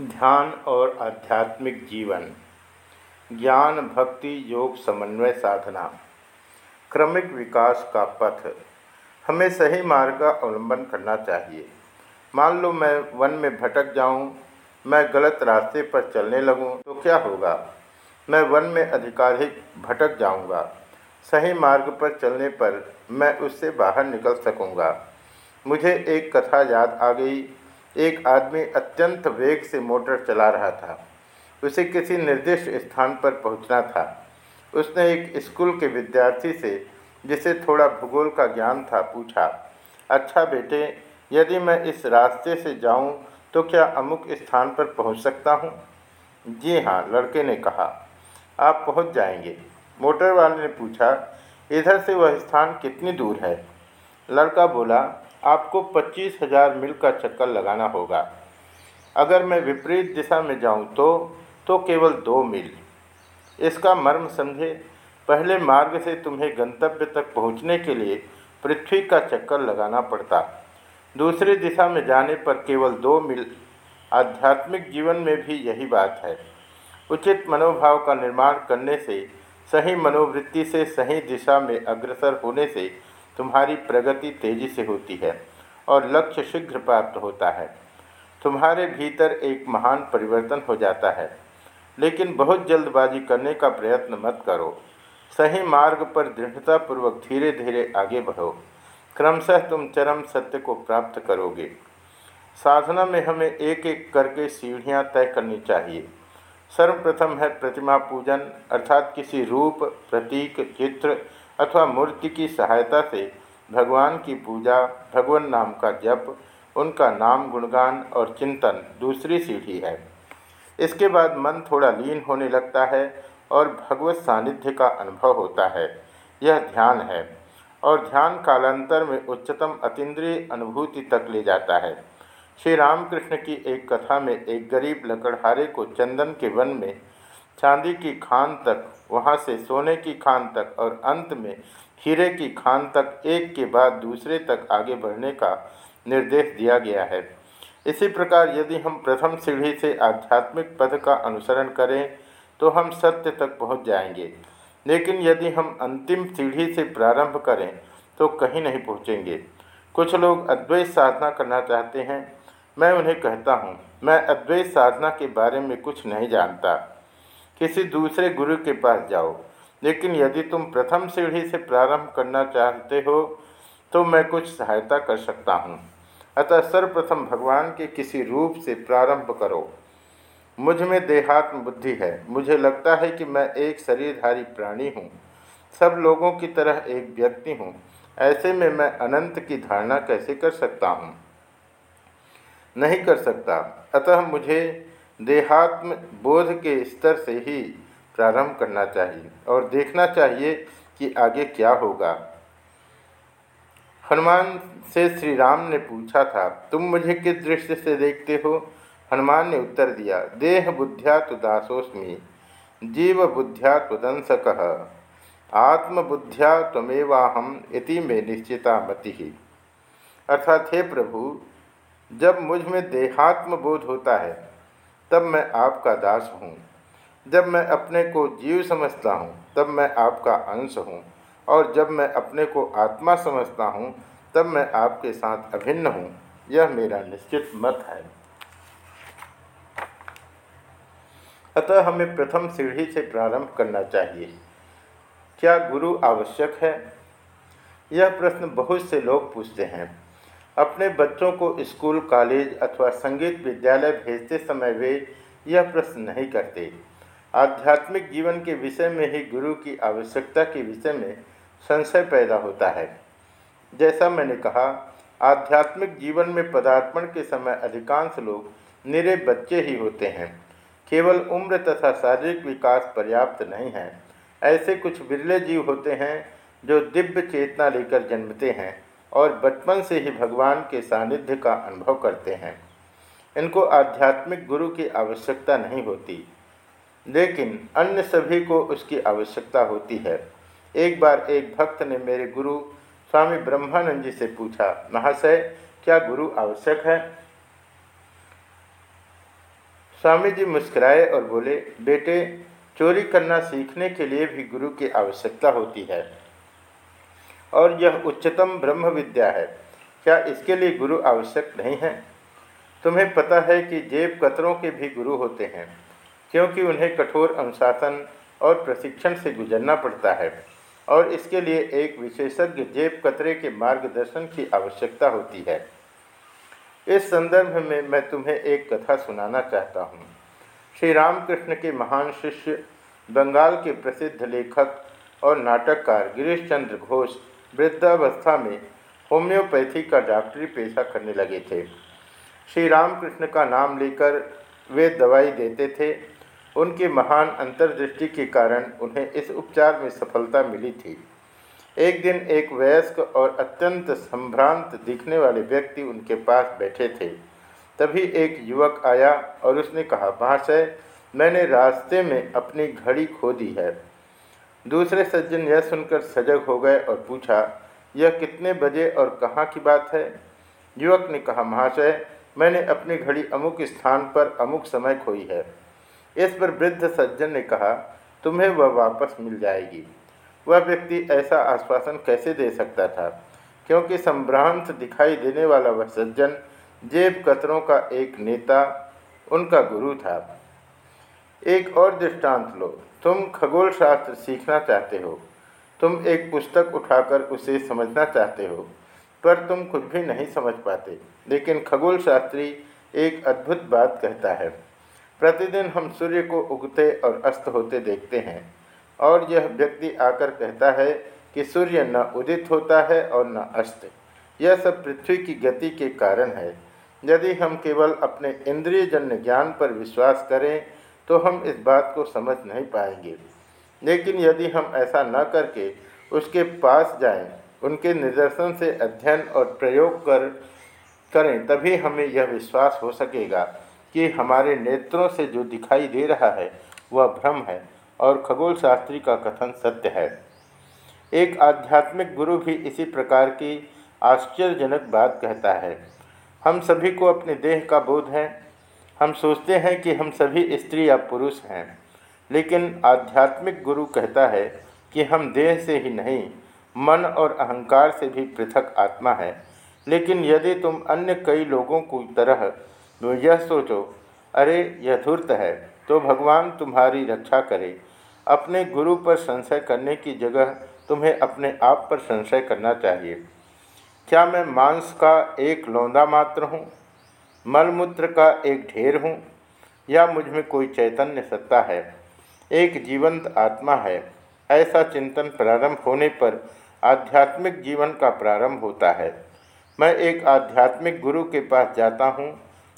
ध्यान और आध्यात्मिक जीवन ज्ञान भक्ति योग समन्वय साधना क्रमिक विकास का पथ हमें सही मार्ग का अवलंबन करना चाहिए मान लो मैं वन में भटक जाऊँ, मैं गलत रास्ते पर चलने लगूं, तो क्या होगा मैं वन में अधिकाधिक भटक जाऊँगा। सही मार्ग पर चलने पर मैं उससे बाहर निकल सकूँगा। मुझे एक कथा याद आ गई एक आदमी अत्यंत वेग से मोटर चला रहा था। उसे किसी निर्दिष्ट स्थान पर पहुँचना था। उसने एक स्कूल के विद्यार्थी से, जिसे थोड़ा भूगोल का ज्ञान था, पूछा अच्छा बेटे, यदि मैं इस रास्ते से जाऊँ तो क्या अमुक स्थान पर पहुँच सकता हूँ? जी हाँ लड़के ने कहा, आप पहुँच जाएँगे। मोटर वाले ने पूछा, इधर से वह स्थान कितनी दूर है? लड़का बोला आपको पच्चीस हज़ार मील का चक्कर लगाना होगा। अगर मैं विपरीत दिशा में जाऊँ तो तो केवल दो मील। इसका मर्म समझे, पहले मार्ग से तुम्हें गंतव्य तक पहुँचने के लिए पृथ्वी का चक्कर लगाना पड़ता। दूसरी दिशा में जाने पर केवल दो मील। आध्यात्मिक जीवन में भी यही बात है। उचित मनोभाव का निर्माण करने से, सही मनोवृत्ति से सही दिशा में अग्रसर होने से तुम्हारी प्रगति तेज़ी से होती है और लक्ष्य शीघ्र प्राप्त होता है। तुम्हारे भीतर एक महान परिवर्तन हो जाता है। लेकिन बहुत जल्दबाजी करने का प्रयत्न मत करो। सही मार्ग पर दृढ़तापूर्वक धीरे धीरे आगे बढ़ो। क्रमशः तुम चरम सत्य को प्राप्त करोगे। साधना में हमें एक एक करके सीढ़ियाँ तय करनी चाहिए। सर्वप्रथम है प्रतिमा पूजन, अर्थात किसी रूप, प्रतीक, चित्र अथवा मूर्ति की सहायता से भगवान की पूजा, भगवान नाम का जप, उनका नाम गुणगान और चिंतन दूसरी सीढ़ी है। इसके बाद मन थोड़ा लीन होने लगता है और भगवत सानिध्य का अनुभव होता है। यह ध्यान है और ध्यान कालांतर में उच्चतम अतीन्द्रिय अनुभूति तक ले जाता है। श्री रामकृष्ण की एक कथा में एक गरीब लकड़हारे को चंदन के वन में चांदी की खान तक, वहाँ से सोने की खान तक और अंत में हीरे की खान तक एक के बाद दूसरे तक आगे बढ़ने का निर्देश दिया गया है। इसी प्रकार यदि हम प्रथम सीढ़ी से आध्यात्मिक पद का अनुसरण करें तो हम सत्य तक पहुँच जाएँगे। लेकिन यदि हम अंतिम सीढ़ी से प्रारंभ करें तो कहीं नहीं पहुँचेंगे। कुछ लोग अद्वैत साधना करना चाहते हैं। मैं उन्हें कहता हूँ, मैं अद्वैत साधना के बारे में कुछ नहीं जानता। किसी दूसरे गुरु के पास जाओ। लेकिन यदि तुम प्रथम सीढ़ी से प्रारंभ करना चाहते हो तो मैं कुछ सहायता कर सकता हूँ। अतः सर्वप्रथम भगवान के किसी रूप से प्रारंभ करो। मुझमें देहात्म बुद्धि है। मुझे लगता है कि मैं एक शरीरधारी प्राणी हूँ। सब लोगों की तरह एक व्यक्ति हूँ। ऐसे में मैं अनंत की धारणा कैसे कर सकता हूँ? नहीं कर सकता। अतः मुझे देहात्म बोध के स्तर से ही प्रारंभ करना चाहिए और देखना चाहिए कि आगे क्या होगा। हनुमान से श्री राम ने पूछा था, तुम मुझे किस दृष्टि से देखते हो? हनुमान ने उत्तर दिया, देह बुद्ध्या तो दासोस्मी जीव बुद्ध्या त्वदंसक आत्मबुद्ध्या तमेवाहम इति में निश्चिता मति ही अर्थात, हे प्रभु, जब मुझमें देहात्म बोध होता है तब मैं आपका दास हूँ। जब मैं अपने को जीव समझता हूँ, तब मैं आपका अंश हूँ। और जब मैं अपने को आत्मा समझता हूँ, तब मैं आपके साथ अभिन्न हूँ। यह मेरा निश्चित मत है। अतः हमें प्रथम सीढ़ी से प्रारंभ करना चाहिए। क्या गुरु आवश्यक है? यह प्रश्न बहुत से लोग पूछते हैं। अपने बच्चों को स्कूल, कॉलेज अथवा संगीत विद्यालय भेजते समय वे यह प्रश्न नहीं करते। आध्यात्मिक जीवन के विषय में ही गुरु की आवश्यकता के विषय में संशय पैदा होता है। जैसा मैंने कहा, आध्यात्मिक जीवन में पदार्पण के समय अधिकांश लोग निरे बच्चे ही होते हैं। केवल उम्र तथा शारीरिक विकास पर्याप्त नहीं है। ऐसे कुछ बिरले जीव होते हैं जो दिव्य चेतना लेकर जन्मते हैं। और बचपन से ही भगवान के सानिध्य का अनुभव करते हैं। इनको आध्यात्मिक गुरु की आवश्यकता नहीं होती, लेकिन अन्य सभी को उसकी आवश्यकता होती है। एक बार एक भक्त ने मेरे गुरु स्वामी ब्रह्मानंद जी से पूछा, महाशय, क्या गुरु आवश्यक है? स्वामी जी मुस्कुराए और बोले, बेटे, चोरी करना सीखने के लिए भी गुरु की आवश्यकता होती है। और यह उच्चतम ब्रह्म विद्या है। क्या इसके लिए गुरु आवश्यक नहीं है? तुम्हें पता है कि जेब कतरों के भी गुरु होते हैं, क्योंकि उन्हें कठोर अनुशासन और प्रशिक्षण से गुजरना पड़ता है, और इसके लिए एक विशेषज्ञ जेब कतरे के मार्गदर्शन की आवश्यकता होती है। इस संदर्भ में मैं तुम्हें एक कथा सुनाना चाहता हूँ। श्री रामकृष्ण के महान शिष्य, बंगाल के प्रसिद्ध लेखक और नाटककार गिरीश चंद्र घोष वृद्धावस्था में होम्योपैथी का डॉक्टरी पेशा करने लगे थे। श्री रामकृष्ण का नाम लेकर वे दवाई देते थे। उनकी महान अंतर्दृष्टि के कारण उन्हें इस उपचार में सफलता मिली थी। एक दिन एक वयस्क और अत्यंत संभ्रांत दिखने वाले व्यक्ति उनके पास बैठे थे। तभी एक युवक आया और उसने कहा, महाशय, मैंने रास्ते में अपनी घड़ी खो दी है। दूसरे सज्जन यह सुनकर सजग हो गए और पूछा, यह कितने बजे और कहाँ की बात है? युवक ने कहा, महाशय, मैंने अपनी घड़ी अमुक स्थान पर अमुक समय खोई है। इस पर वृद्ध सज्जन ने कहा, तुम्हें वह वापस मिल जाएगी। वह व्यक्ति ऐसा आश्वासन कैसे दे सकता था? क्योंकि संभ्रांत दिखाई देने वाला वह सज्जन जेब कतरों का एक नेता, उनका गुरु था। एक और दृष्टांत लो। तुम खगोल शास्त्र सीखना चाहते हो। तुम एक पुस्तक उठाकर उसे समझना चाहते हो, पर तुम खुद भी नहीं समझ पाते। लेकिन खगोल शास्त्री एक अद्भुत बात कहता है। प्रतिदिन हम सूर्य को उगते और अस्त होते देखते हैं, और यह व्यक्ति आकर कहता है कि सूर्य न उदित होता है और न अस्त। यह सब पृथ्वी की गति के कारण है। यदि हम केवल अपने इंद्रियजन्य ज्ञान पर विश्वास करें तो हम इस बात को समझ नहीं पाएँगे। लेकिन यदि हम ऐसा न करके उसके पास जाएँ, उनके निदर्शन से अध्ययन और प्रयोग कर करें तभी हमें यह विश्वास हो सकेगा कि हमारे नेत्रों से जो दिखाई दे रहा है वह भ्रम है और खगोल शास्त्री का कथन सत्य है। एक आध्यात्मिक गुरु भी इसी प्रकार की आश्चर्यजनक बात कहता है। हम सभी को अपने देह का बोध है हम सोचते हैं कि हम सभी स्त्री या पुरुष हैं, लेकिन आध्यात्मिक गुरु कहता है कि हम देह से ही नहीं, मन और अहंकार से भी पृथक आत्मा है। लेकिन यदि तुम अन्य कई लोगों की तरह यह सोचो, अरे, यह धूर्त है तो भगवान तुम्हारी रक्षा करे। अपने गुरु पर संशय करने की जगह तुम्हें अपने आप पर संशय करना चाहिए। क्या मैं मांस का एक लौंदा मात्र हूँ? मलमूत्र का एक ढेर हूँ, या मुझमें कोई चैतन्य सत्ता है, एक जीवंत आत्मा है, ऐसा चिंतन प्रारंभ होने पर आध्यात्मिक जीवन का प्रारंभ होता है। मैं एक आध्यात्मिक गुरु के पास जाता हूँ,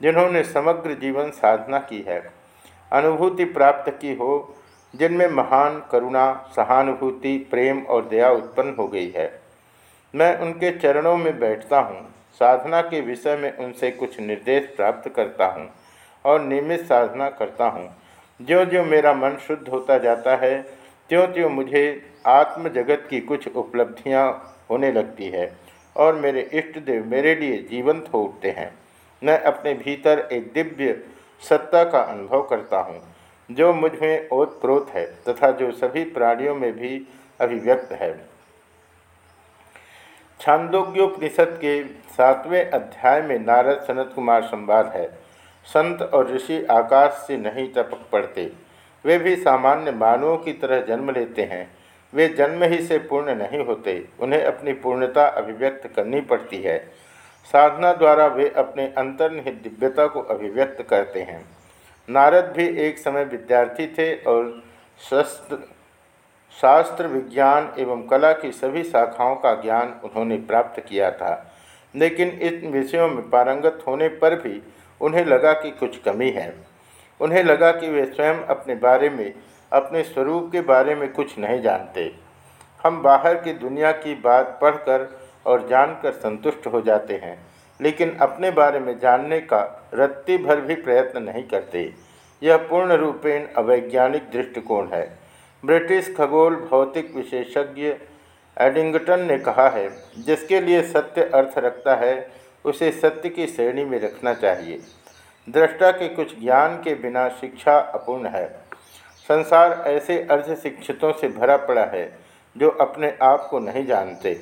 जिन्होंने समग्र जीवन साधना की है, अनुभूति प्राप्त की हो, जिनमें महान करुणा, सहानुभूति, प्रेम और दया उत्पन्न हो गई है। मैं उनके चरणों में बैठता हूँ साधना के विषय में उनसे कुछ निर्देश प्राप्त करता हूँ और नियमित साधना करता हूँ। ज्यो ज्यो मेरा मन शुद्ध होता जाता है त्यों त्यों मुझे आत्म जगत की कुछ उपलब्धियाँ होने लगती है और मेरे इष्ट देव मेरे लिए जीवंत हो उठते हैं। मैं अपने भीतर एक दिव्य सत्ता का अनुभव करता हूँ, जो मुझमें ओतप्रोत है तथा जो सभी प्राणियों में भी अभिव्यक्त है। छांदोग्योपनिषद के सातवें अध्याय में नारद सनत कुमार संवाद है। संत और ऋषि आकाश से नहीं टपक पड़ते। वे भी सामान्य मानवों की तरह जन्म लेते हैं। वे जन्म ही से पूर्ण नहीं होते, उन्हें अपनी पूर्णता अभिव्यक्त करनी पड़ती है। साधना द्वारा वे अपने अंतर्निहित दिव्यता को अभिव्यक्त करते हैं। नारद भी एक समय विद्यार्थी थे और शस्त्र शास्त्र, विज्ञान एवं कला की सभी शाखाओं का ज्ञान उन्होंने प्राप्त किया था। लेकिन इन विषयों में पारंगत होने पर भी उन्हें लगा कि कुछ कमी है। उन्हें लगा कि वे स्वयं अपने बारे में, अपने स्वरूप के बारे में कुछ नहीं जानते। हम बाहर की दुनिया की बात पढ़कर और जानकर संतुष्ट हो जाते हैं, लेकिन अपने बारे में जानने का रत्ती भर भी प्रयत्न नहीं करते। यह पूर्ण रूपेण अवैज्ञानिक दृष्टिकोण है। ब्रिटिश खगोल भौतिक विशेषज्ञ एडिंगटन ने कहा है, जिसके लिए सत्य अर्थ रखता है, उसे सत्य की श्रेणी में रखना चाहिए। दृष्टा के कुछ ज्ञान के बिना शिक्षा अपूर्ण है। संसार ऐसे अर्ध शिक्षितों से भरा पड़ा है, जो अपने आप को नहीं जानते।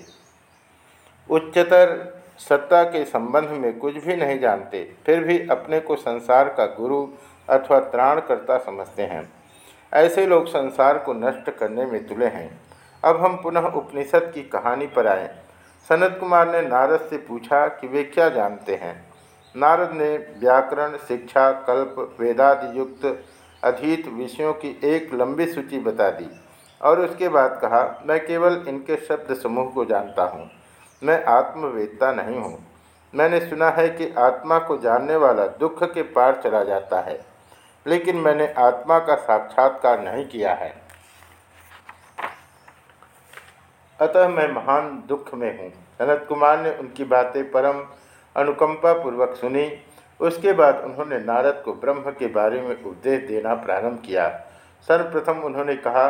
उच्चतर सत्ता के संबंध में कुछ भी नहीं जानते, फिर भी अपने को संसार का गुरु अथवा त्राणकर्ता समझते हैं। ऐसे लोग संसार को नष्ट करने में तुले हैं। अब हम पुनः उपनिषद की कहानी पर आए। सनत कुमार ने नारद से पूछा कि वे क्या जानते हैं? नारद ने व्याकरण, शिक्षा, कल्प, वेदादि युक्त अधीत विषयों की एक लंबी सूची बता दी और उसके बाद कहा, मैं केवल इनके शब्द समूह को जानता हूँ। मैं आत्मवेदता नहीं हूँ। मैंने सुना है कि आत्मा को जानने वाला दुख के पार चला जाता है। लेकिन मैंने आत्मा का साक्षात्कार नहीं किया है। अतः मैं महान दुख में हूँ। सनत कुमार ने उनकी बातें परम अनुकंपा पूर्वक सुनी। उसके बाद उन्होंने नारद को ब्रह्म के बारे में उपदेश देना प्रारंभ किया। सर्वप्रथम उन्होंने कहा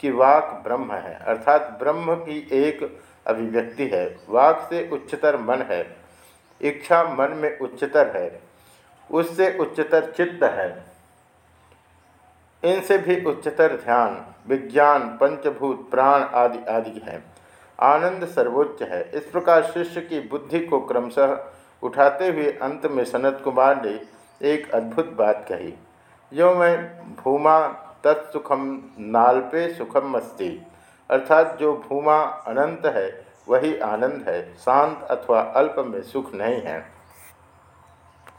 कि वाक ब्रह्म है, अर्थात ब्रह्म की एक अभिव्यक्ति है। वाक से उच्चतर मन है, इच्छा मन में उच्चतर है, उससे उच्चतर चित्त है। इनसे भी उच्चतर ध्यान, विज्ञान, पंचभूत, प्राण आदि आदि है। आनंद सर्वोच्च है। इस प्रकार शिष्य की बुद्धि को क्रमशः उठाते हुए अंत में सनत कुमार ने एक अद्भुत बात कही। जो मैं भूमा तत्सुखम नाल्पे सुखम मस्ती अर्थात जो भूमा अनंत है, वही आनंद है। शांत अथवा अल्प में सुख नहीं है।